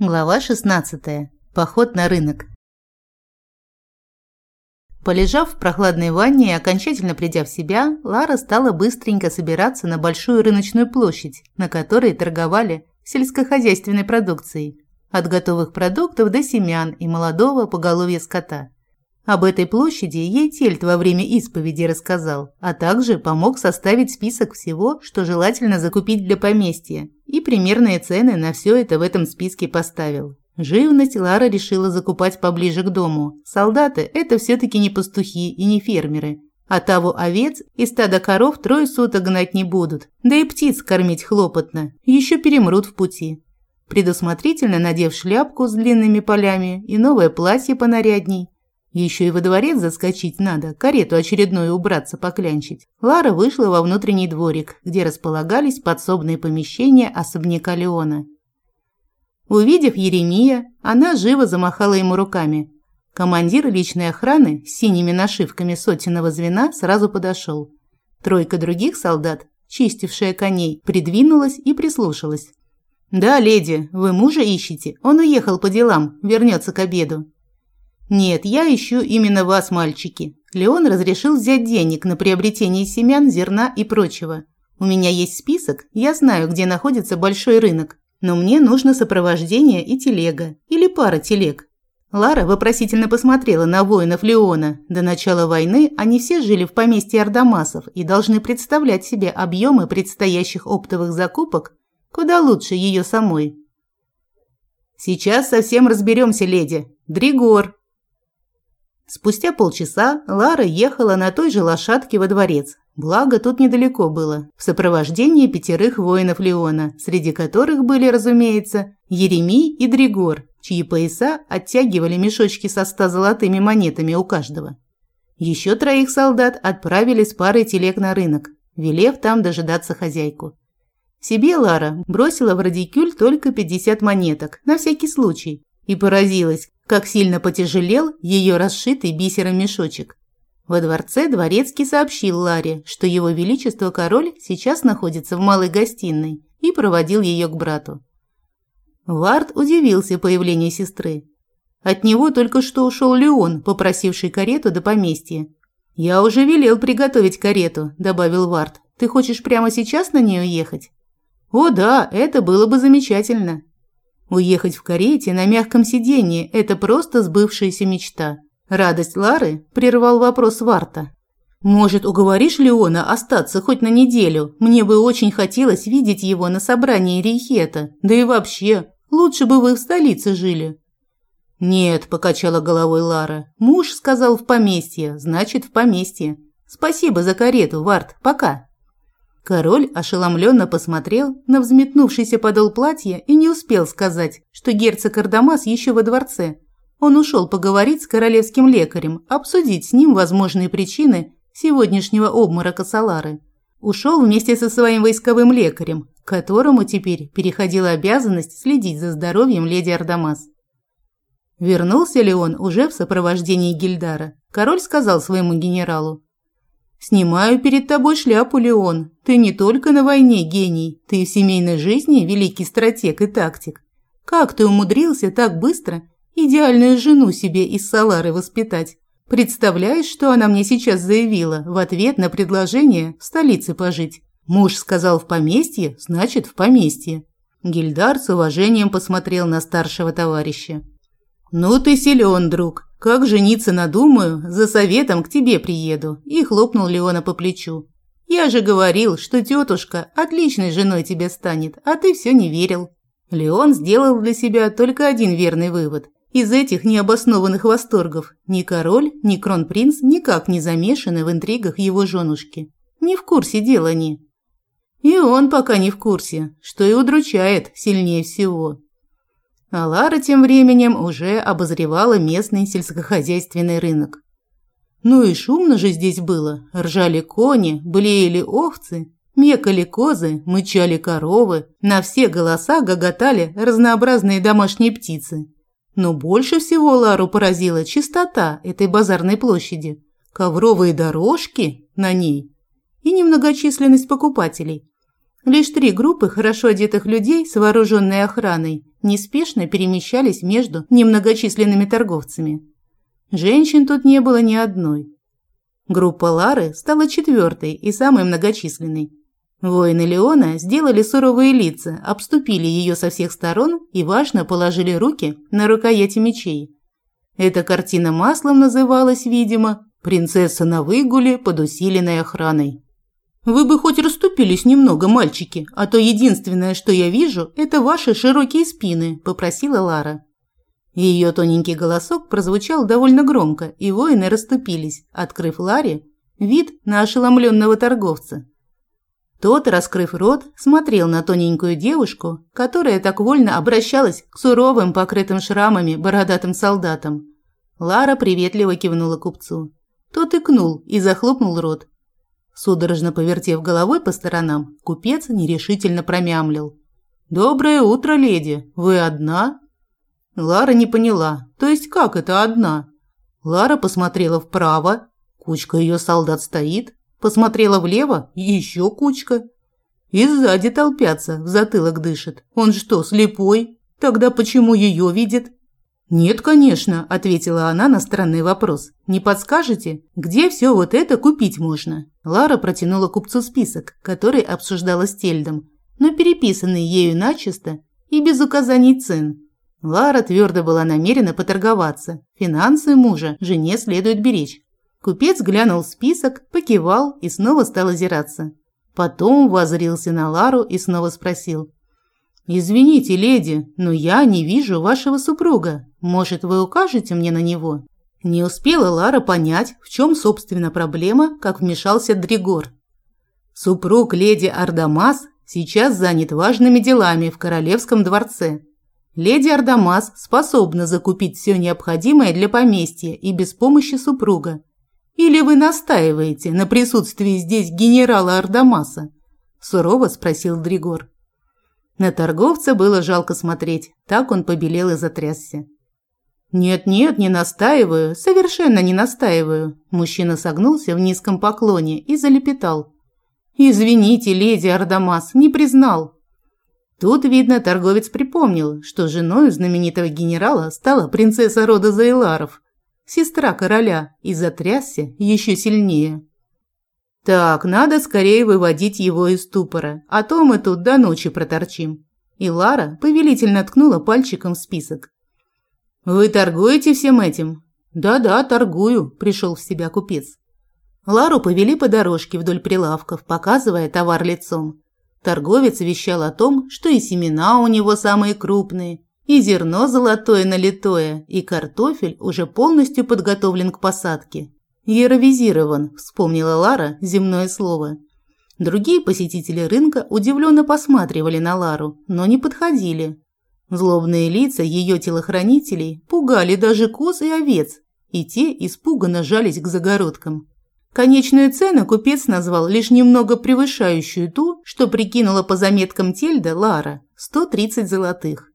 Глава 16. Поход на рынок. Полежав в прохладной ванне и окончательно придя в себя, Лара стала быстренько собираться на большую рыночную площадь, на которой торговали сельскохозяйственной продукцией, от готовых продуктов до семян и молодого поголовья скота. Об этой площади ей Тельт во время исповеди рассказал, а также помог составить список всего, что желательно закупить для поместья, и примерные цены на все это в этом списке поставил. Живность Лара решила закупать поближе к дому. Солдаты – это все-таки не пастухи и не фермеры. А того овец и стада коров трое суток гнать не будут. Да и птиц кормить хлопотно. Еще перемрут в пути. Предусмотрительно надев шляпку с длинными полями и новое платье понарядней, еще и во дворец заскочить надо, карету очередную убраться поклянчить. Лара вышла во внутренний дворик, где располагались подсобные помещения особняка Леона. Увидев Еремия, она живо замахала ему руками. Командир личной охраны с синими нашивками сотенного звена сразу подошел. Тройка других солдат, чистившая коней, придвинулась и прислушалась. «Да, леди, вы мужа ищете? Он уехал по делам, вернется к обеду». «Нет, я ищу именно вас, мальчики. Леон разрешил взять денег на приобретение семян, зерна и прочего. У меня есть список, я знаю, где находится большой рынок, но мне нужно сопровождение и телега, или пара телег». Лара вопросительно посмотрела на воинов Леона. До начала войны они все жили в поместье Ардамасов и должны представлять себе объемы предстоящих оптовых закупок куда лучше ее самой. «Сейчас совсем разберемся, леди. Дригор!» Спустя полчаса Лара ехала на той же лошадке во дворец. Благо, тут недалеко было, в сопровождении пятерых воинов Леона, среди которых были, разумеется, Еремий и Дригор, чьи пояса оттягивали мешочки со ста золотыми монетами у каждого. Еще троих солдат отправили с парой телег на рынок, велев там дожидаться хозяйку. Себе Лара бросила в радикюль только 50 монеток, на всякий случай, и поразилась, как сильно потяжелел ее расшитый бисером мешочек. Во дворце дворецкий сообщил Ларе, что его величество король сейчас находится в малой гостиной и проводил ее к брату. Вард удивился появлению сестры. От него только что ушел Леон, попросивший карету до поместья. «Я уже велел приготовить карету», – добавил Вард. «Ты хочешь прямо сейчас на нее ехать?» «О да, это было бы замечательно», Уехать в карете на мягком сиденье – это просто сбывшаяся мечта. Радость Лары прервал вопрос Варта. «Может, уговоришь Леона остаться хоть на неделю? Мне бы очень хотелось видеть его на собрании Рейхета. Да и вообще, лучше бы вы в столице жили». «Нет», – покачала головой Лара. «Муж сказал в поместье, значит, в поместье. Спасибо за карету, Варт. Пока». Король ошеломленно посмотрел на взметнувшийся подол платья и не успел сказать, что герцог Ардамас еще во дворце. Он ушел поговорить с королевским лекарем, обсудить с ним возможные причины сегодняшнего обморока Салары. Ушел вместе со своим войсковым лекарем, которому теперь переходила обязанность следить за здоровьем леди Ардамас. Вернулся ли он уже в сопровождении Гильдара? Король сказал своему генералу. Снимаю перед тобой шляпу, Леон. Ты не только на войне гений, ты в семейной жизни великий стратег и тактик. Как ты умудрился так быстро идеальную жену себе из Салары воспитать? Представляешь, что она мне сейчас заявила в ответ на предложение в столице пожить? Муж сказал в поместье, значит, в поместье. Гильдар с уважением посмотрел на старшего товарища. «Ну ты силен, друг. Как жениться надумаю, за советом к тебе приеду», и хлопнул Леона по плечу. «Я же говорил, что тетушка отличной женой тебе станет, а ты все не верил». Леон сделал для себя только один верный вывод. Из этих необоснованных восторгов ни король, ни кронпринц никак не замешаны в интригах его женушки. Не в курсе дела они. И он пока не в курсе, что и удручает сильнее всего. А Лара тем временем уже обозревала местный сельскохозяйственный рынок. Ну и шумно же здесь было. Ржали кони, блеяли овцы, мекали козы, мычали коровы. На все голоса гоготали разнообразные домашние птицы. Но больше всего Лару поразила чистота этой базарной площади. Ковровые дорожки на ней и немногочисленность покупателей. Лишь три группы хорошо одетых людей с вооруженной охраной неспешно перемещались между немногочисленными торговцами. Женщин тут не было ни одной. Группа Лары стала четвертой и самой многочисленной. Воины Леона сделали суровые лица, обступили ее со всех сторон и важно положили руки на рукояти мечей. Эта картина маслом называлась, видимо, «Принцесса на выгуле под усиленной охраной». «Вы бы хоть расступились немного, мальчики, а то единственное, что я вижу, это ваши широкие спины», – попросила Лара. Ее тоненький голосок прозвучал довольно громко, и воины расступились, открыв Ларе вид на ошеломленного торговца. Тот, раскрыв рот, смотрел на тоненькую девушку, которая так вольно обращалась к суровым, покрытым шрамами, бородатым солдатам. Лара приветливо кивнула купцу. Тот икнул и захлопнул рот, Судорожно повертев головой по сторонам, купец нерешительно промямлил. «Доброе утро, леди. Вы одна?» Лара не поняла. «То есть как это одна?» Лара посмотрела вправо. Кучка ее солдат стоит. Посмотрела влево. Еще кучка. И сзади толпятся, в затылок дышит. Он что, слепой? Тогда почему ее видит? «Нет, конечно», – ответила она на странный вопрос. «Не подскажете, где все вот это купить можно?» Лара протянула купцу список, который обсуждала с Тельдом, но переписанный ею начисто и без указаний цен. Лара твердо была намерена поторговаться. Финансы мужа жене следует беречь. Купец глянул список, покивал и снова стал озираться. Потом воззрился на Лару и снова спросил. «Извините, леди, но я не вижу вашего супруга. Может, вы укажете мне на него?» Не успела Лара понять, в чем, собственно, проблема, как вмешался Дригор. Супруг леди Ардамас сейчас занят важными делами в королевском дворце. Леди Ардамас способна закупить все необходимое для поместья и без помощи супруга. Или вы настаиваете на присутствии здесь генерала Ардамаса? Сурово спросил Дригор. На торговца было жалко смотреть, так он побелел и затрясся. «Нет-нет, не настаиваю, совершенно не настаиваю». Мужчина согнулся в низком поклоне и залепетал. «Извините, леди Ардамас, не признал». Тут, видно, торговец припомнил, что женой знаменитого генерала стала принцесса рода Зайларов, сестра короля, и затрясся еще сильнее. Так, надо скорее выводить его из ступора, а то мы тут до ночи проторчим. И Лара повелительно ткнула пальчиком в список. Вы торгуете всем этим? Да-да, торгую, пришел в себя купец. Лару повели по дорожке вдоль прилавков, показывая товар лицом. Торговец вещал о том, что и семена у него самые крупные, и зерно золотое налитое, и картофель уже полностью подготовлен к посадке. «Яровизирован», – вспомнила Лара земное слово. Другие посетители рынка удивленно посматривали на Лару, но не подходили. Злобные лица ее телохранителей пугали даже коз и овец, и те испуганно жались к загородкам. Конечную цену купец назвал лишь немного превышающую ту, что прикинула по заметкам Тельда Лара – 130 золотых.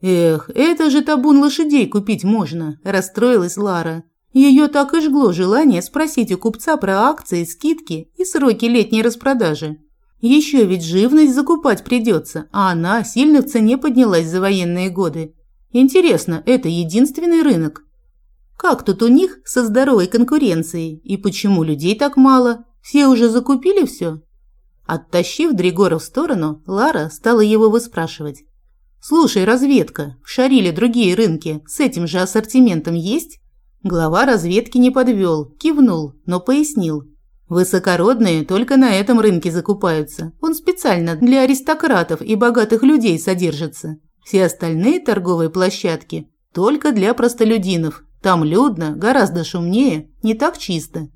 «Эх, это же табун лошадей купить можно», – расстроилась Лара. Ее так и жгло желание спросить у купца про акции, скидки и сроки летней распродажи. Еще ведь живность закупать придется, а она сильно в цене поднялась за военные годы. Интересно, это единственный рынок? Как тут у них со здоровой конкуренцией? И почему людей так мало? Все уже закупили все? Оттащив Дригора в сторону, Лара стала его выспрашивать. «Слушай, разведка, в Шариле другие рынки с этим же ассортиментом есть?» Глава разведки не подвел, кивнул, но пояснил. Высокородные только на этом рынке закупаются. Он специально для аристократов и богатых людей содержится. Все остальные торговые площадки только для простолюдинов. Там людно, гораздо шумнее, не так чисто.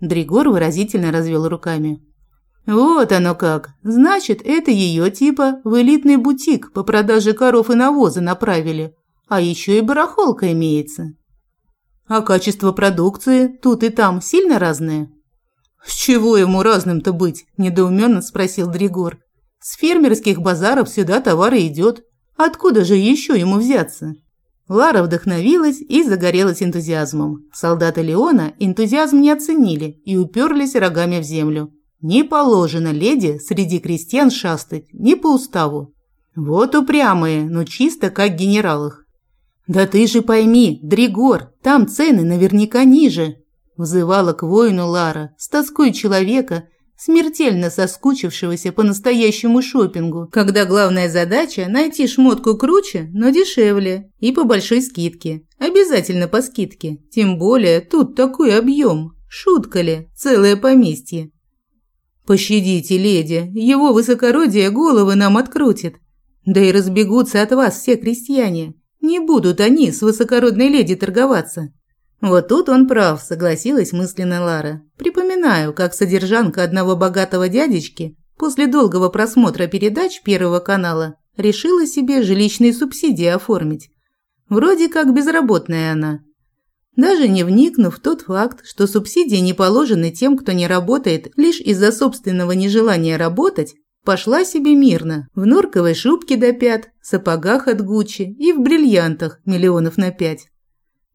Дригор выразительно развел руками. Вот оно как. Значит, это ее типа в элитный бутик по продаже коров и навоза направили. А еще и барахолка имеется. А качество продукции тут и там сильно разное? С чего ему разным-то быть? недоуменно спросил Дригор. С фермерских базаров сюда товар идет. Откуда же еще ему взяться? Лара вдохновилась и загорелась энтузиазмом. Солдаты Леона энтузиазм не оценили и уперлись рогами в землю. Не положено леди среди крестьян шастать, не по уставу. Вот упрямые, но чисто как генералах. Да ты же пойми, Дригор, там цены наверняка ниже, взывала к воину Лара с тоской человека, смертельно соскучившегося по настоящему шопингу, когда главная задача – найти шмотку круче, но дешевле и по большой скидке. Обязательно по скидке, тем более тут такой объем. Шутка ли, целое поместье. Пощадите, леди, его высокородие головы нам открутит. Да и разбегутся от вас все крестьяне. Не будут они с высокородной леди торговаться. Вот тут он прав, согласилась мысленно Лара. Припоминаю, как содержанка одного богатого дядечки после долгого просмотра передач Первого канала решила себе жилищные субсидии оформить. Вроде как безработная она. Даже не вникнув в тот факт, что субсидии не положены тем, кто не работает лишь из-за собственного нежелания работать, пошла себе мирно, в норковой шубке до пят, сапогах от Гуччи и в бриллиантах миллионов на пять.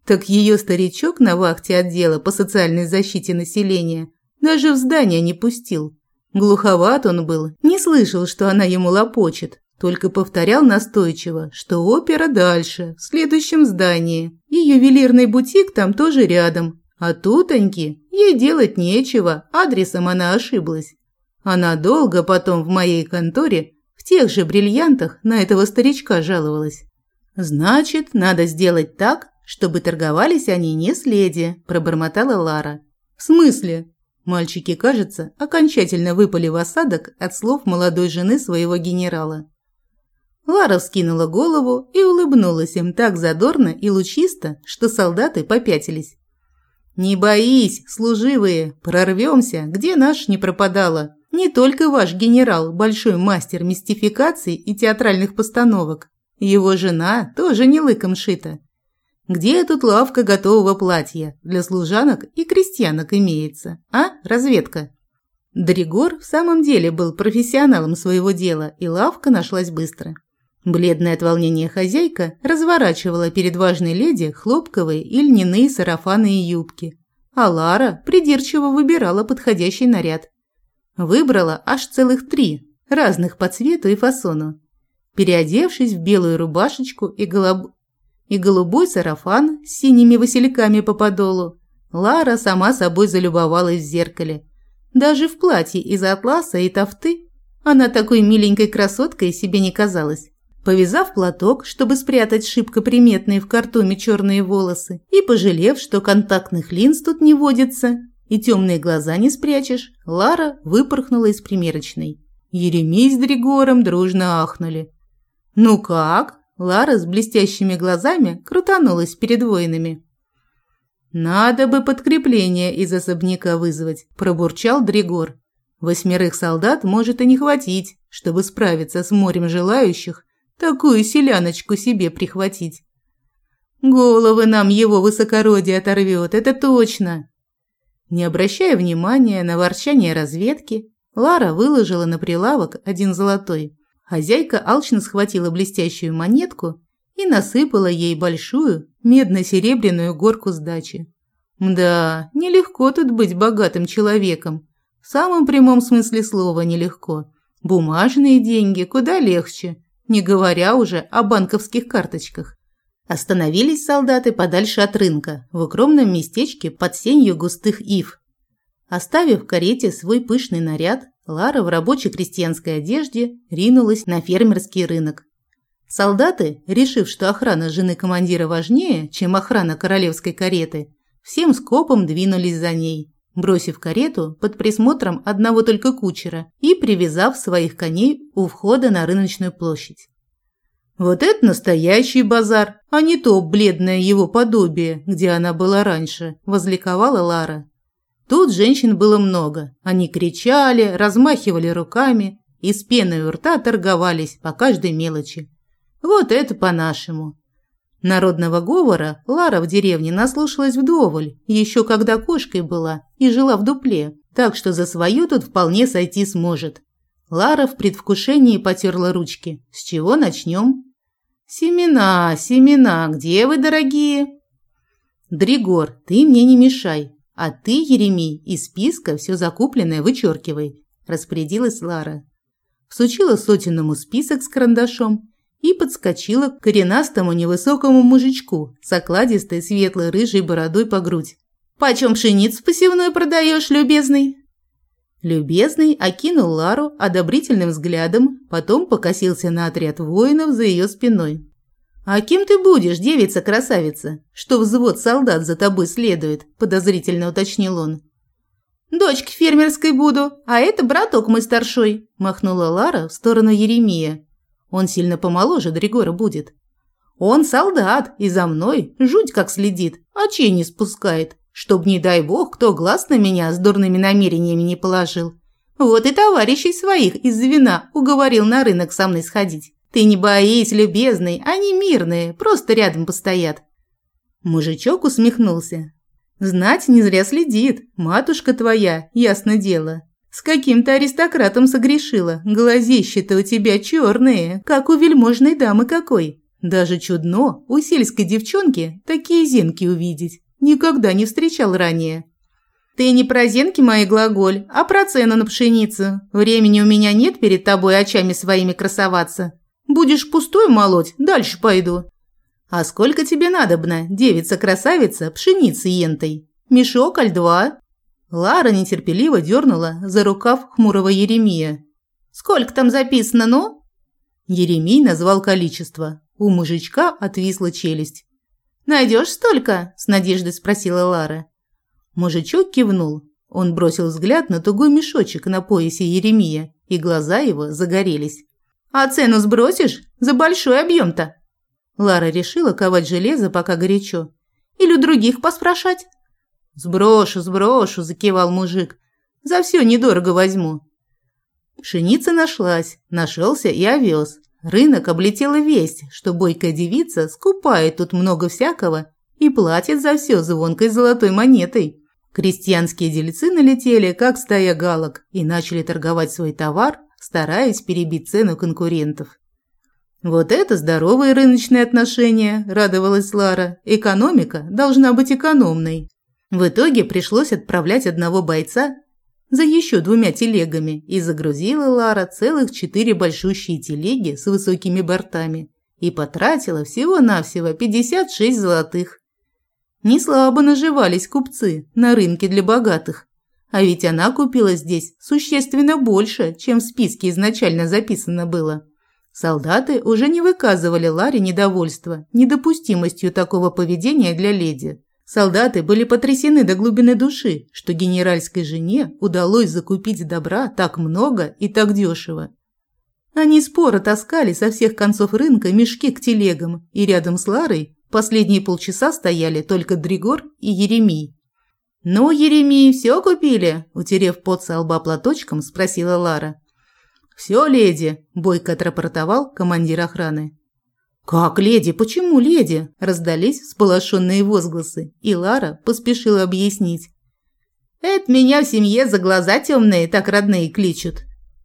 Так ее старичок на вахте отдела по социальной защите населения даже в здание не пустил. Глуховат он был, не слышал, что она ему лопочет, только повторял настойчиво, что опера дальше, в следующем здании, и ювелирный бутик там тоже рядом. А тутоньки, ей делать нечего, адресом она ошиблась. Она долго потом в моей конторе в тех же бриллиантах на этого старичка жаловалась. Значит, надо сделать так, чтобы торговались они не с леди, пробормотала Лара. В смысле? Мальчики, кажется, окончательно выпали в осадок от слов молодой жены своего генерала. Лара вскинула голову и улыбнулась им так задорно и лучисто, что солдаты попятились. «Не боись, служивые, прорвемся, где наш не пропадала. Не только ваш генерал – большой мастер мистификаций и театральных постановок. Его жена тоже не лыком шита. Где тут лавка готового платья? Для служанок и крестьянок имеется. А, разведка?» Дригор в самом деле был профессионалом своего дела, и лавка нашлась быстро. Бледная от волнения хозяйка разворачивала перед важной леди хлопковые и льняные сарафаны и юбки, а Лара придирчиво выбирала подходящий наряд. Выбрала аж целых три, разных по цвету и фасону. Переодевшись в белую рубашечку и, голуб... и голубой сарафан с синими васильками по подолу, Лара сама собой залюбовалась в зеркале. Даже в платье из атласа и тафты она такой миленькой красоткой себе не казалась. Повязав платок, чтобы спрятать шибко приметные в картуме черные волосы, и пожалев, что контактных линз тут не водится, и темные глаза не спрячешь, Лара выпорхнула из примерочной. Еремей с Дригором дружно ахнули. «Ну как?» Лара с блестящими глазами крутанулась перед воинами. «Надо бы подкрепление из особняка вызвать», – пробурчал Дригор. «Восьмерых солдат может и не хватить, чтобы справиться с морем желающих такую селяночку себе прихватить. Головы нам его высокородие оторвет, это точно. Не обращая внимания на ворчание разведки, Лара выложила на прилавок один золотой. Хозяйка алчно схватила блестящую монетку и насыпала ей большую медно-серебряную горку сдачи. Да, нелегко тут быть богатым человеком. В самом прямом смысле слова нелегко. Бумажные деньги куда легче не говоря уже о банковских карточках. Остановились солдаты подальше от рынка, в укромном местечке под сенью густых ив. Оставив в карете свой пышный наряд, Лара в рабочей крестьянской одежде ринулась на фермерский рынок. Солдаты, решив, что охрана жены командира важнее, чем охрана королевской кареты, всем скопом двинулись за ней бросив карету под присмотром одного только кучера и привязав своих коней у входа на рыночную площадь. Вот это настоящий базар, а не то бледное его подобие, где она была раньше, возликовала Лара. Тут женщин было много. Они кричали, размахивали руками и с пеной у рта торговались по каждой мелочи. Вот это по-нашему. Народного говора Лара в деревне наслушалась вдоволь, еще когда кошкой была и жила в дупле, так что за свою тут вполне сойти сможет. Лара в предвкушении потерла ручки. С чего начнем? Семена, семена, где вы, дорогие? Дригор, ты мне не мешай, а ты, Еремей, из списка все закупленное вычеркивай, распорядилась Лара. Всучила сотенному список с карандашом и подскочила к коренастому невысокому мужичку с окладистой светлой рыжей бородой по грудь. «Почем пшеницу посевную продаешь, любезный?» Любезный окинул Лару одобрительным взглядом, потом покосился на отряд воинов за ее спиной. «А кем ты будешь, девица-красавица? Что взвод солдат за тобой следует?» – подозрительно уточнил он. «Дочки фермерской буду, а это браток мой старшой», – махнула Лара в сторону Еремия. «Он сильно помоложе Дригора будет». «Он солдат, и за мной жуть как следит, очей не спускает, чтоб, не дай бог, кто глаз на меня с дурными намерениями не положил. Вот и товарищей своих из-за вина уговорил на рынок со мной сходить. Ты не боись, любезный, они мирные, просто рядом постоят. Мужичок усмехнулся. Знать не зря следит, матушка твоя, ясно дело. С каким-то аристократом согрешила, глазища-то у тебя черные, как у вельможной дамы какой. Даже чудно у сельской девчонки такие зенки увидеть. Никогда не встречал ранее. Ты не про зенки мои глаголь, а про цену на пшеницу. Времени у меня нет перед тобой очами своими красоваться. Будешь пустой молоть, дальше пойду. А сколько тебе надобно, девица-красавица, пшеницы ентой? Мешок, аль два?» Лара нетерпеливо дернула за рукав хмурого Еремия. «Сколько там записано, ну?» Еремей назвал количество. У мужичка отвисла челюсть. «Найдешь столько?» – с надеждой спросила Лара. Мужичок кивнул. Он бросил взгляд на тугой мешочек на поясе Еремия, и глаза его загорелись. А цену сбросишь? За большой объем-то. Лара решила ковать железо, пока горячо. Или у других поспрашать? Сброшу, сброшу, закивал мужик. За все недорого возьму. Пшеница нашлась, нашелся и овес. Рынок облетела весть, что бойкая девица скупает тут много всякого и платит за все звонкой золотой монетой. Крестьянские дельцы налетели, как стая галок, и начали торговать свой товар стараясь перебить цену конкурентов. Вот это здоровые рыночные отношения, радовалась Лара. Экономика должна быть экономной. В итоге пришлось отправлять одного бойца за еще двумя телегами, и загрузила Лара целых четыре большущие телеги с высокими бортами и потратила всего-навсего 56 золотых. Не слабо наживались купцы на рынке для богатых. А ведь она купила здесь существенно больше, чем в списке изначально записано было. Солдаты уже не выказывали Ларе недовольства недопустимостью такого поведения для леди. Солдаты были потрясены до глубины души, что генеральской жене удалось закупить добра так много и так дешево. Они споро таскали со всех концов рынка мешки к телегам, и рядом с Ларой последние полчаса стояли только Дригор и Еремий. «Ну, Еремей, все купили?» – утерев пот со лба платочком, спросила Лара. «Все, леди», – бойко отрапортовал командир охраны. «Как леди? Почему леди?» – раздались всполошенные возгласы, и Лара поспешила объяснить. «Это меня в семье за глаза темные так родные кличут».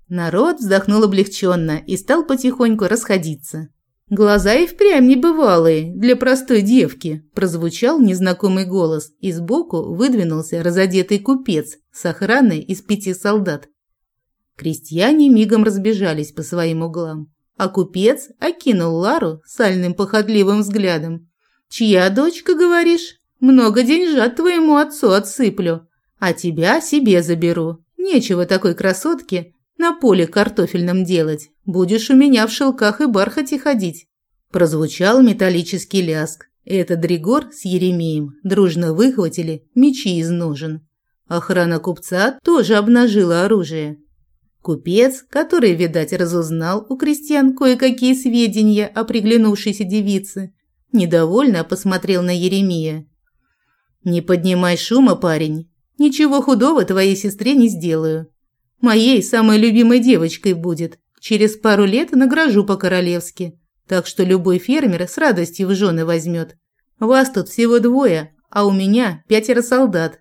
Народ вздохнул облегченно и стал потихоньку расходиться. «Глаза и впрямь небывалые для простой девки», – прозвучал незнакомый голос, и сбоку выдвинулся разодетый купец с охраной из пяти солдат. Крестьяне мигом разбежались по своим углам, а купец окинул Лару сальным походливым взглядом. «Чья дочка, говоришь? Много деньжат твоему отцу отсыплю, а тебя себе заберу. Нечего такой красотке на поле картофельном делать. Будешь у меня в шелках и бархате ходить». Прозвучал металлический ляск. Это Дригор с Еремеем дружно выхватили мечи из ножен. Охрана купца тоже обнажила оружие. Купец, который, видать, разузнал у крестьян кое-какие сведения о приглянувшейся девице, недовольно посмотрел на Еремия. «Не поднимай шума, парень. Ничего худого твоей сестре не сделаю. Моей самой любимой девочкой будет. Через пару лет награжу по-королевски. Так что любой фермер с радостью в жены возьмет. Вас тут всего двое, а у меня пятеро солдат.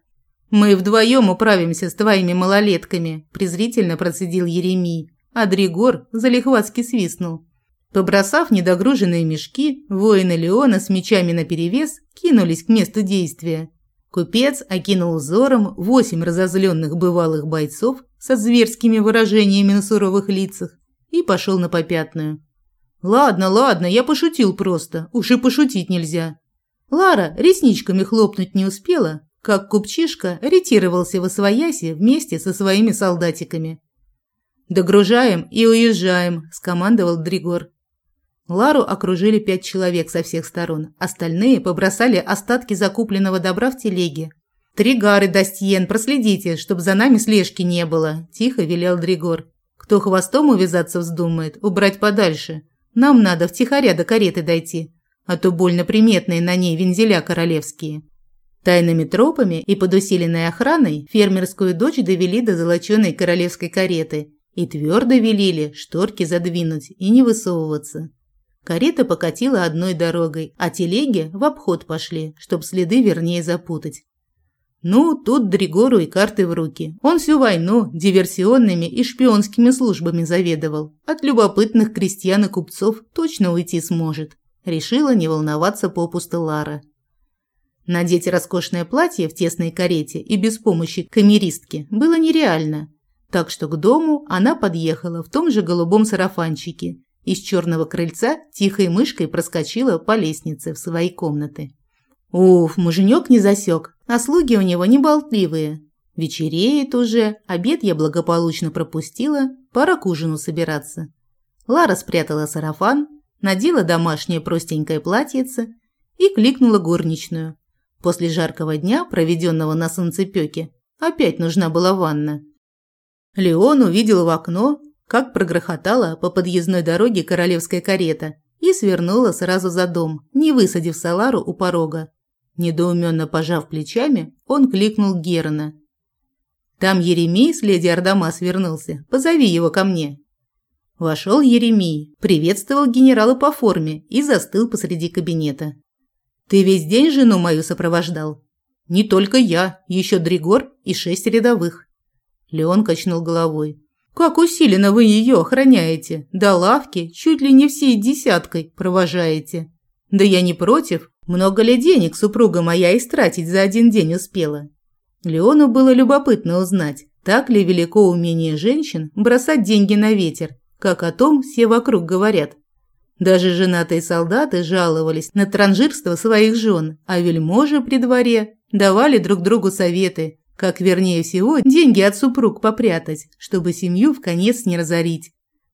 Мы вдвоем управимся с твоими малолетками», – презрительно процедил Еремий, а Дригор залихватски свистнул. Побросав недогруженные мешки, воины Леона с мечами наперевес кинулись к месту действия. Купец окинул взором восемь разозленных бывалых бойцов со зверскими выражениями на суровых лицах и пошел на попятную. «Ладно, ладно, я пошутил просто. Уж и пошутить нельзя». Лара ресничками хлопнуть не успела, как купчишка ретировался во свояси вместе со своими солдатиками. «Догружаем и уезжаем», – скомандовал Дригор. Лару окружили пять человек со всех сторон. Остальные побросали остатки закупленного добра в телеге. «Три гары, Достиен, проследите, чтобы за нами слежки не было», – тихо велел Дригор. «Кто хвостом увязаться вздумает, убрать подальше. Нам надо втихаря до кареты дойти, а то больно приметные на ней вензеля королевские». Тайными тропами и под усиленной охраной фермерскую дочь довели до золоченой королевской кареты и твердо велели шторки задвинуть и не высовываться. Карета покатила одной дорогой, а телеги в обход пошли, чтоб следы вернее запутать. Ну, тут Дригору и карты в руки. Он всю войну диверсионными и шпионскими службами заведовал. От любопытных крестьян и купцов точно уйти сможет. Решила не волноваться попусту Лара. Надеть роскошное платье в тесной карете и без помощи камеристки было нереально. Так что к дому она подъехала в том же голубом сарафанчике из черного крыльца тихой мышкой проскочила по лестнице в свои комнаты. Уф, муженек не засек, а слуги у него не болтливые. Вечереет уже, обед я благополучно пропустила, пора к ужину собираться. Лара спрятала сарафан, надела домашнее простенькое платьице и кликнула горничную. После жаркого дня, проведенного на солнцепёке, опять нужна была ванна. Леон увидел в окно как прогрохотала по подъездной дороге королевская карета и свернула сразу за дом, не высадив Салару у порога. Недоуменно пожав плечами, он кликнул Герона. «Там Еремей с леди Ардамас вернулся. Позови его ко мне». Вошел Еремей, приветствовал генерала по форме и застыл посреди кабинета. «Ты весь день жену мою сопровождал?» «Не только я, еще Дригор и шесть рядовых». Леон качнул головой. Как усиленно вы ее охраняете, до лавки чуть ли не всей десяткой провожаете. Да я не против, много ли денег супруга моя истратить за один день успела. Леону было любопытно узнать, так ли велико умение женщин бросать деньги на ветер, как о том все вокруг говорят. Даже женатые солдаты жаловались на транжирство своих жен, а вельможи при дворе давали друг другу советы, как, вернее всего, деньги от супруг попрятать, чтобы семью в конец не разорить.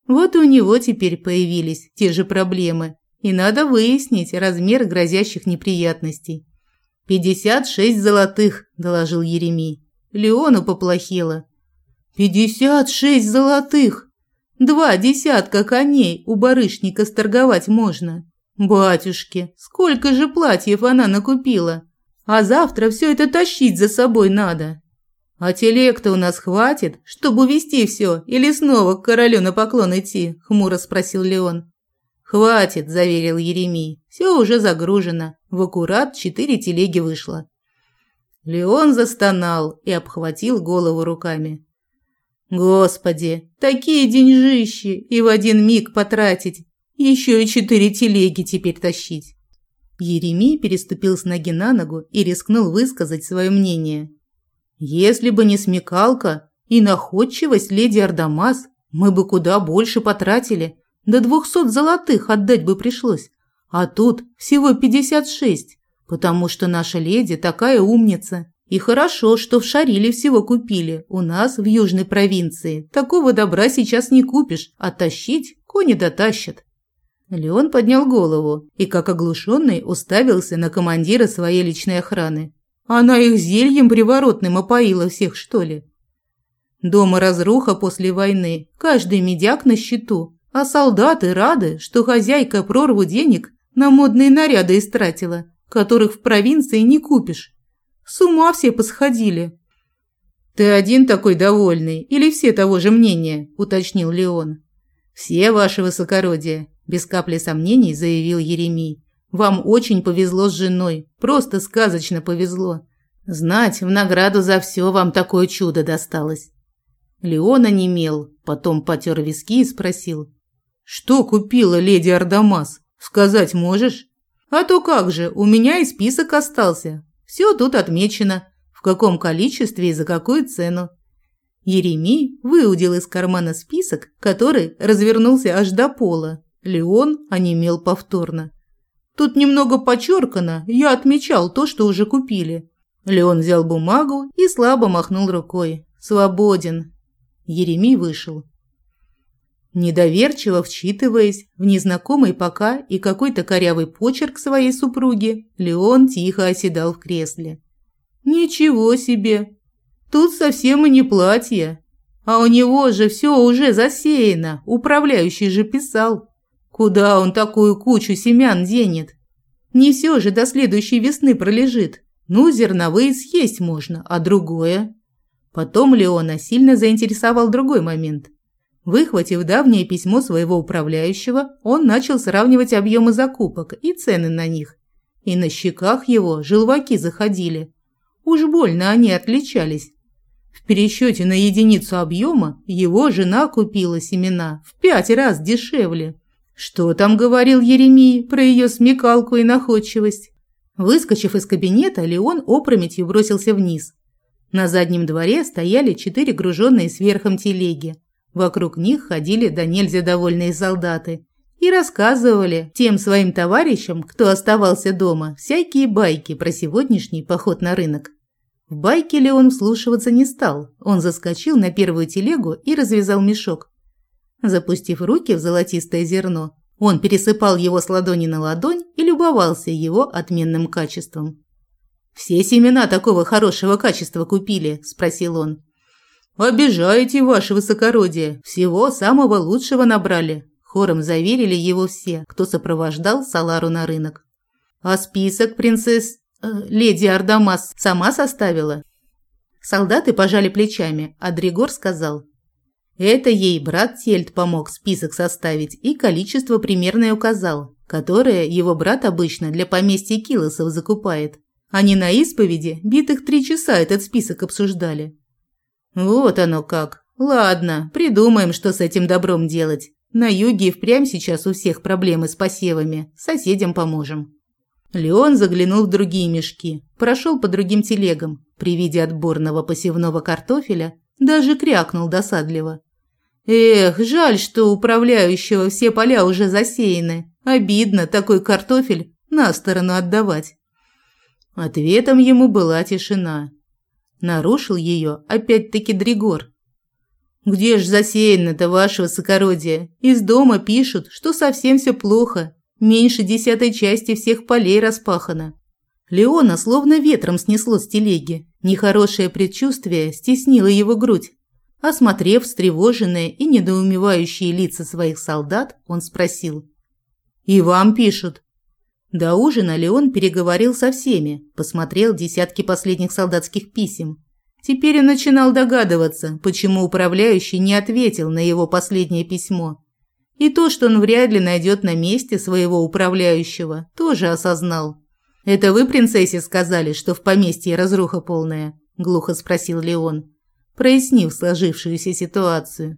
Вот и у него теперь появились те же проблемы, и надо выяснить размер грозящих неприятностей. «Пятьдесят шесть золотых», – доложил Еремей. Леону поплохело. «Пятьдесят шесть золотых! Два десятка коней у барышника сторговать можно. Батюшки, сколько же платьев она накупила!» А завтра все это тащить за собой надо. А телег-то у нас хватит, чтобы увезти все, или снова к королю на поклон идти?» – хмуро спросил Леон. «Хватит», – заверил Еремей. «Все уже загружено. В аккурат четыре телеги вышло». Леон застонал и обхватил голову руками. «Господи, такие деньжищи и в один миг потратить. Еще и четыре телеги теперь тащить». Еремей переступил с ноги на ногу и рискнул высказать свое мнение. «Если бы не смекалка и находчивость леди Ардамас, мы бы куда больше потратили. До двухсот золотых отдать бы пришлось. А тут всего пятьдесят шесть, потому что наша леди такая умница. И хорошо, что в Шариле всего купили. У нас в южной провинции такого добра сейчас не купишь, а тащить кони дотащат. Леон поднял голову и, как оглушенный, уставился на командира своей личной охраны. Она их зельем приворотным опоила всех, что ли? Дома разруха после войны, каждый медяк на счету, а солдаты рады, что хозяйка прорву денег на модные наряды истратила, которых в провинции не купишь. С ума все посходили. «Ты один такой довольный или все того же мнения?» – уточнил Леон. «Все, ваше высокородие», без капли сомнений заявил Еремей. Вам очень повезло с женой, просто сказочно повезло. Знать, в награду за все вам такое чудо досталось. Леон онемел, потом потер виски и спросил. «Что купила леди Ардамас? Сказать можешь?» «А то как же, у меня и список остался. Все тут отмечено, в каком количестве и за какую цену. Еремей выудил из кармана список, который развернулся аж до пола. Леон онемел повторно. Тут немного подчеркано, я отмечал то, что уже купили. Леон взял бумагу и слабо махнул рукой. Свободен. Еремей вышел. Недоверчиво вчитываясь в незнакомый пока и какой-то корявый почерк своей супруги, Леон тихо оседал в кресле. «Ничего себе! Тут совсем и не платье. А у него же все уже засеяно, управляющий же писал. Куда он такую кучу семян денет? Не все же до следующей весны пролежит. Ну, зерновые съесть можно, а другое? Потом Леона сильно заинтересовал другой момент. Выхватив давнее письмо своего управляющего, он начал сравнивать объемы закупок и цены на них. И на щеках его желваки заходили. Уж больно они отличались. В пересчете на единицу объема его жена купила семена в пять раз дешевле. Что там говорил Еремей про ее смекалку и находчивость? Выскочив из кабинета, Леон опрометью бросился вниз. На заднем дворе стояли четыре груженные сверхом телеги. Вокруг них ходили до нельзя довольные солдаты и рассказывали тем своим товарищам, кто оставался дома, всякие байки про сегодняшний поход на рынок. В байке Леон вслушиваться не стал. Он заскочил на первую телегу и развязал мешок. Запустив руки в золотистое зерно, он пересыпал его с ладони на ладонь и любовался его отменным качеством. «Все семена такого хорошего качества купили?» – спросил он. «Обижаете, ваше высокородие. Всего самого лучшего набрали», – хором заверили его все, кто сопровождал Салару на рынок. «А список принцесс э, леди Ардамас сама составила?» Солдаты пожали плечами, а Дригор сказал. «Это ей брат Тельт помог список составить и количество примерное указал, которое его брат обычно для поместья Килосов закупает. Они на исповеди битых три часа этот список обсуждали. Вот оно как. Ладно, придумаем, что с этим добром делать. На юге впрямь сейчас у всех проблемы с посевами. Соседям поможем. Леон заглянул в другие мешки, прошел по другим телегам. При виде отборного посевного картофеля даже крякнул досадливо. Эх, жаль, что управляющего все поля уже засеяны. Обидно такой картофель на сторону отдавать. Ответом ему была тишина. Нарушил ее опять-таки Дригор. «Где ж засеяно-то ваше высокородие? Из дома пишут, что совсем все плохо. Меньше десятой части всех полей распахано». Леона словно ветром снесло с телеги. Нехорошее предчувствие стеснило его грудь. Осмотрев встревоженные и недоумевающие лица своих солдат, он спросил. «И вам пишут?» До ужина Леон переговорил со всеми, посмотрел десятки последних солдатских писем. Теперь он начинал догадываться, почему управляющий не ответил на его последнее письмо. И то, что он вряд ли найдет на месте своего управляющего, тоже осознал. «Это вы, принцессе, сказали, что в поместье разруха полная?» – глухо спросил Леон, прояснив сложившуюся ситуацию.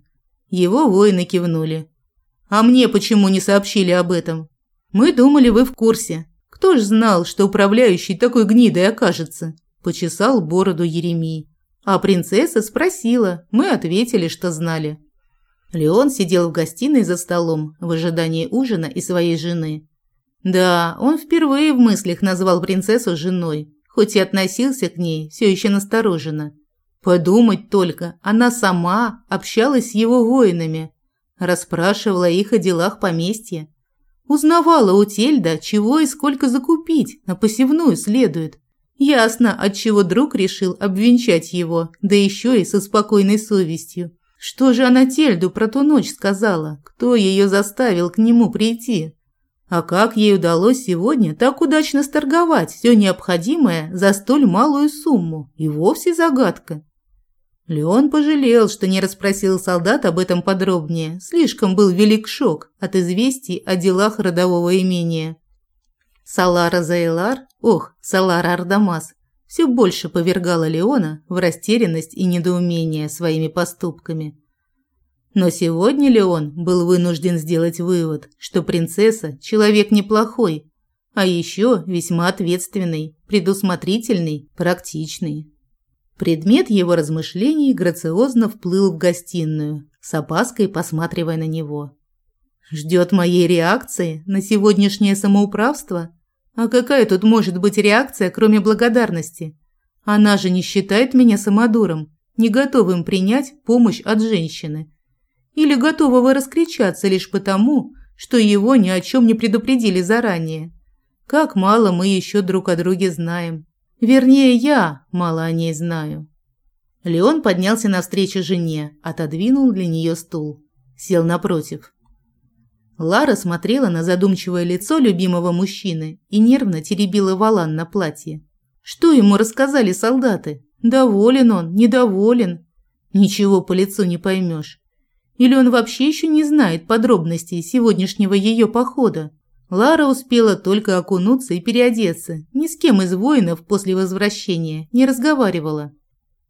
Его воины кивнули. «А мне почему не сообщили об этом?» Мы думали, вы в курсе. Кто ж знал, что управляющий такой гнидой окажется? Почесал бороду Еремей. А принцесса спросила. Мы ответили, что знали. Леон сидел в гостиной за столом в ожидании ужина и своей жены. Да, он впервые в мыслях назвал принцессу женой, хоть и относился к ней все еще настороженно. Подумать только, она сама общалась с его воинами, расспрашивала их о делах поместья. Узнавала у Тельда, чего и сколько закупить, на посевную следует. Ясно, отчего друг решил обвенчать его, да еще и со спокойной совестью. Что же она Тельду про ту ночь сказала? Кто ее заставил к нему прийти? А как ей удалось сегодня так удачно сторговать все необходимое за столь малую сумму? И вовсе загадка. Леон пожалел, что не расспросил солдат об этом подробнее. Слишком был велик шок от известий о делах родового имения. Салара Зайлар, ох, Салара Ардамас, все больше повергала Леона в растерянность и недоумение своими поступками. Но сегодня Леон был вынужден сделать вывод, что принцесса – человек неплохой, а еще весьма ответственный, предусмотрительный, практичный. Предмет его размышлений грациозно вплыл в гостиную, с опаской посматривая на него. Ждет моей реакции на сегодняшнее самоуправство? А какая тут может быть реакция, кроме благодарности? Она же не считает меня самодуром, не готовым принять помощь от женщины. Или готового раскричаться лишь потому, что его ни о чем не предупредили заранее. Как мало мы еще друг о друге знаем. Вернее, я мало о ней знаю. Леон поднялся навстречу жене, отодвинул для нее стул. Сел напротив. Лара смотрела на задумчивое лицо любимого мужчины и нервно теребила валан на платье. Что ему рассказали солдаты? Доволен он, недоволен? Ничего по лицу не поймешь. Или он вообще еще не знает подробностей сегодняшнего ее похода? Лара успела только окунуться и переодеться. Ни с кем из воинов после возвращения не разговаривала.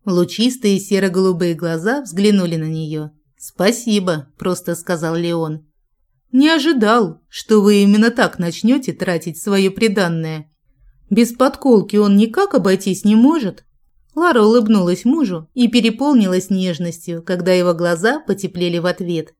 Лучистые серо-голубые глаза взглянули на нее. «Спасибо», – просто сказал Леон. «Не ожидал, что вы именно так начнете тратить свое приданное. Без подколки он никак обойтись не может». Лара улыбнулась мужу и переполнилась нежностью, когда его глаза потеплели в ответ.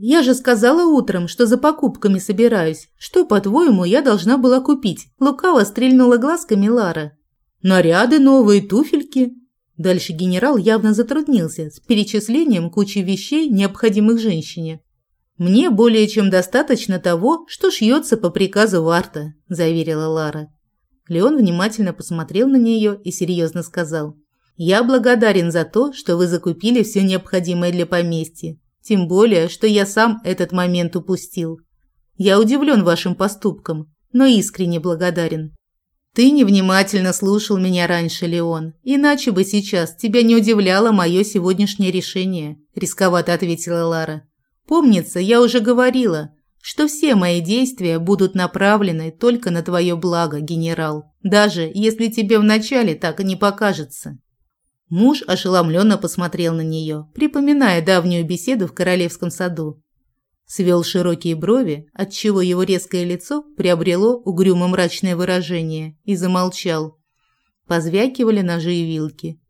«Я же сказала утром, что за покупками собираюсь. Что, по-твоему, я должна была купить?» Лукаво стрельнула глазками Лара. «Наряды новые, туфельки». Дальше генерал явно затруднился с перечислением кучи вещей, необходимых женщине. «Мне более чем достаточно того, что шьется по приказу Варта», – заверила Лара. Леон внимательно посмотрел на нее и серьезно сказал. «Я благодарен за то, что вы закупили все необходимое для поместья. Тем более, что я сам этот момент упустил. Я удивлен вашим поступком, но искренне благодарен». «Ты невнимательно слушал меня раньше, Леон, иначе бы сейчас тебя не удивляло мое сегодняшнее решение», – рисковато ответила Лара. «Помнится, я уже говорила, что все мои действия будут направлены только на твое благо, генерал, даже если тебе вначале так и не покажется». Муж ошеломленно посмотрел на нее, припоминая давнюю беседу в королевском саду. Свел широкие брови, отчего его резкое лицо приобрело угрюмо-мрачное выражение, и замолчал. Позвякивали ножи и вилки.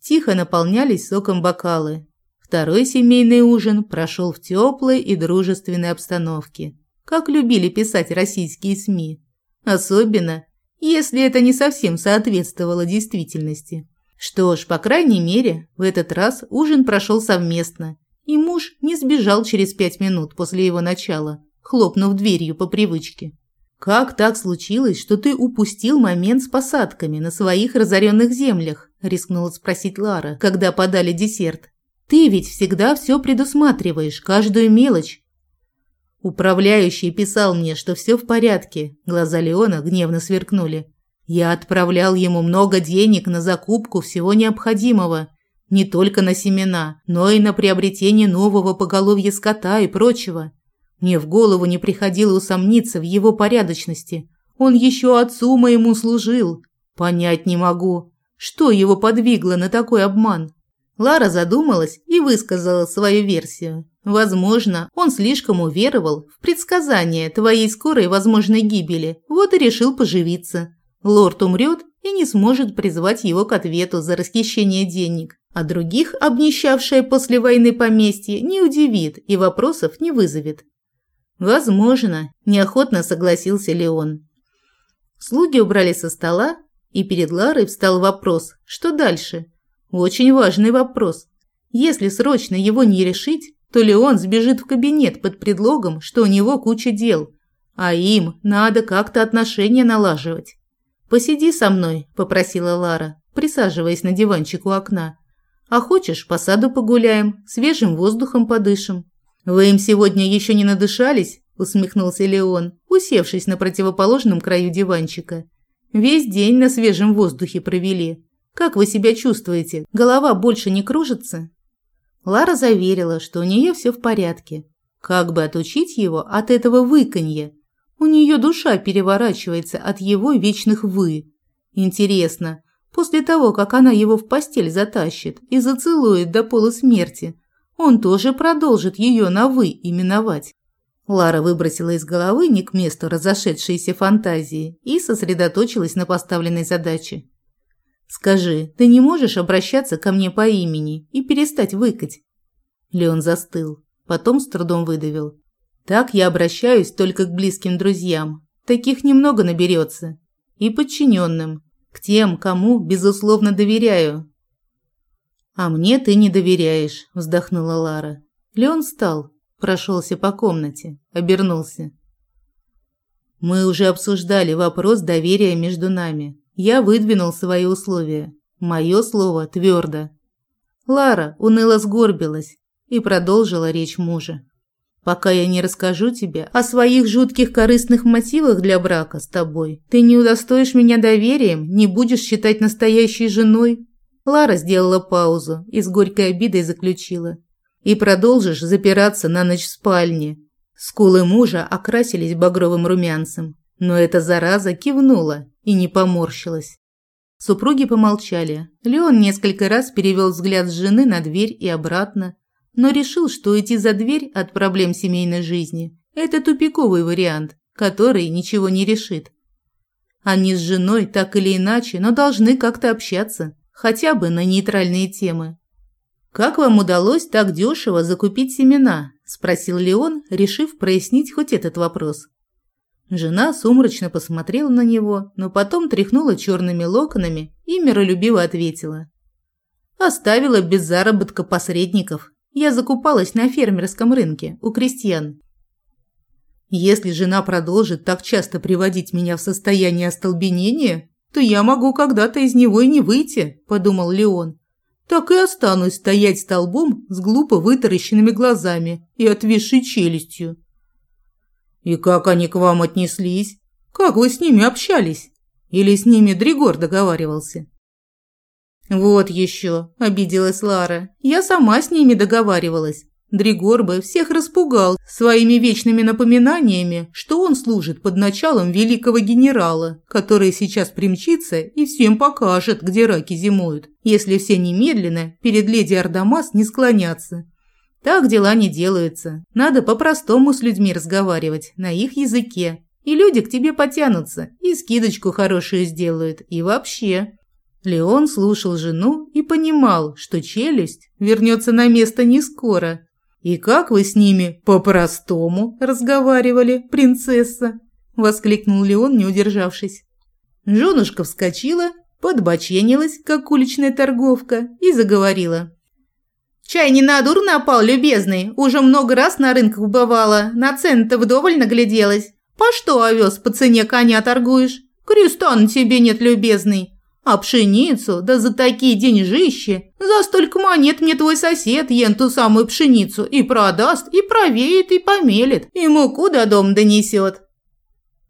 Тихо наполнялись соком бокалы, Второй семейный ужин прошел в теплой и дружественной обстановке, как любили писать российские СМИ. Особенно, если это не совсем соответствовало действительности. Что ж, по крайней мере, в этот раз ужин прошел совместно, и муж не сбежал через пять минут после его начала, хлопнув дверью по привычке. «Как так случилось, что ты упустил момент с посадками на своих разоренных землях?» – рискнула спросить Лара, когда подали десерт. Ты ведь всегда все предусматриваешь, каждую мелочь. Управляющий писал мне, что все в порядке. Глаза Леона гневно сверкнули. Я отправлял ему много денег на закупку всего необходимого, не только на семена, но и на приобретение нового поголовья скота и прочего. Мне в голову не приходило усомниться в его порядочности. Он еще отцу моему служил. Понять не могу, что его подвигло на такой обман. Лара задумалась и высказала свою версию. Возможно, он слишком уверовал в предсказание твоей скорой возможной гибели, вот и решил поживиться. Лорд умрет и не сможет призвать его к ответу за расхищение денег, а других, обнищавшее после войны поместье, не удивит и вопросов не вызовет. Возможно, неохотно согласился Леон. Слуги убрали со стола, и перед Ларой встал вопрос, что дальше – очень важный вопрос. Если срочно его не решить, то Леон сбежит в кабинет под предлогом, что у него куча дел, а им надо как-то отношения налаживать. «Посиди со мной», – попросила Лара, присаживаясь на диванчик у окна. «А хочешь, по саду погуляем, свежим воздухом подышим». «Вы им сегодня еще не надышались?» – усмехнулся Леон, усевшись на противоположном краю диванчика. «Весь день на свежем воздухе провели. Как вы себя чувствуете? Голова больше не кружится?» Лара заверила, что у нее все в порядке. Как бы отучить его от этого выканья? У нее душа переворачивается от его вечных «вы». Интересно, после того, как она его в постель затащит и зацелует до полусмерти, он тоже продолжит ее на «вы» именовать. Лара выбросила из головы не к месту разошедшиеся фантазии и сосредоточилась на поставленной задаче. Скажи, ты не можешь обращаться ко мне по имени и перестать выкать?» Леон застыл, потом с трудом выдавил. «Так я обращаюсь только к близким друзьям. Таких немного наберется. И подчиненным. К тем, кому, безусловно, доверяю». «А мне ты не доверяешь», – вздохнула Лара. Леон встал, прошелся по комнате, обернулся. «Мы уже обсуждали вопрос доверия между нами. Я выдвинул свои условия. Мое слово твердо. Лара уныло сгорбилась и продолжила речь мужа. Пока я не расскажу тебе о своих жутких корыстных мотивах для брака с тобой, ты не удостоишь меня доверием, не будешь считать настоящей женой. Лара сделала паузу и с горькой обидой заключила. И продолжишь запираться на ночь в спальне. Скулы мужа окрасились багровым румянцем, но эта зараза кивнула и не поморщилась. Супруги помолчали. Леон несколько раз перевел взгляд с жены на дверь и обратно, но решил, что идти за дверь от проблем семейной жизни – это тупиковый вариант, который ничего не решит. Они с женой так или иначе, но должны как-то общаться, хотя бы на нейтральные темы. «Как вам удалось так дешево закупить семена?» – спросил Леон, решив прояснить хоть этот вопрос. Жена сумрачно посмотрела на него, но потом тряхнула черными локонами и миролюбиво ответила. «Оставила без заработка посредников. Я закупалась на фермерском рынке у крестьян. Если жена продолжит так часто приводить меня в состояние остолбенения, то я могу когда-то из него и не выйти», – подумал Леон. «Так и останусь стоять столбом с глупо вытаращенными глазами и отвисшей челюстью». «И как они к вам отнеслись? Как вы с ними общались? Или с ними Дригор договаривался?» «Вот еще», – обиделась Лара. «Я сама с ними договаривалась. Дригор бы всех распугал своими вечными напоминаниями, что он служит под началом великого генерала, который сейчас примчится и всем покажет, где раки зимуют, если все немедленно перед леди Ардамас не склонятся. Так дела не делаются. Надо по-простому с людьми разговаривать, на их языке. И люди к тебе потянутся, и скидочку хорошую сделают, и вообще. Леон слушал жену и понимал, что челюсть вернется на место не скоро. «И как вы с ними по-простому разговаривали, принцесса?» – воскликнул Леон, не удержавшись. Женушка вскочила, подбоченилась, как уличная торговка, и заговорила. «Чай не на дур напал, любезный. Уже много раз на рынках бывало. На цены-то вдоволь нагляделась. По что овес по цене коня торгуешь? Креста на тебе нет, любезный. А пшеницу, да за такие деньжищи, за столько монет мне твой сосед ен ту самую пшеницу и продаст, и провеет, и помелет, и муку до дома донесет».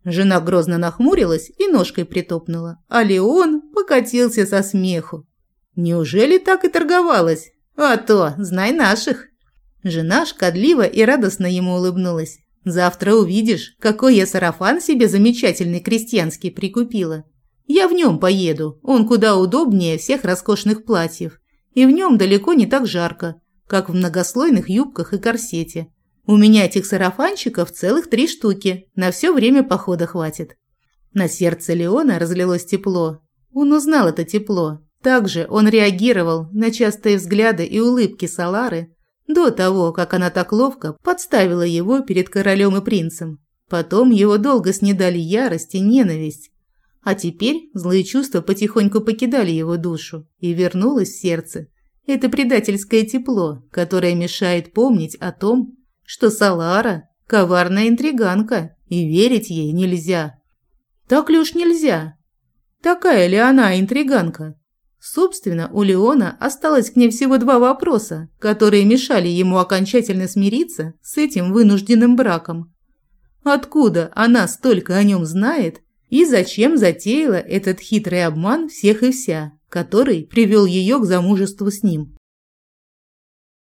Жена грозно нахмурилась и ножкой притопнула, а Леон покатился со смеху. Неужели так и торговалась? «А то, знай наших!» Жена шкодливо и радостно ему улыбнулась. «Завтра увидишь, какой я сарафан себе замечательный крестьянский прикупила. Я в нем поеду, он куда удобнее всех роскошных платьев. И в нем далеко не так жарко, как в многослойных юбках и корсете. У меня этих сарафанчиков целых три штуки, на все время похода хватит». На сердце Леона разлилось тепло. Он узнал это тепло, также он реагировал на частые взгляды и улыбки Салары до того, как она так ловко подставила его перед королем и принцем. Потом его долго снедали ярость и ненависть. А теперь злые чувства потихоньку покидали его душу и вернулось сердце. Это предательское тепло, которое мешает помнить о том, что Салара – коварная интриганка, и верить ей нельзя. Так ли уж нельзя? Такая ли она интриганка? Собственно, у Леона осталось к ней всего два вопроса, которые мешали ему окончательно смириться с этим вынужденным браком. Откуда она столько о нем знает и зачем затеяла этот хитрый обман всех и вся, который привел ее к замужеству с ним?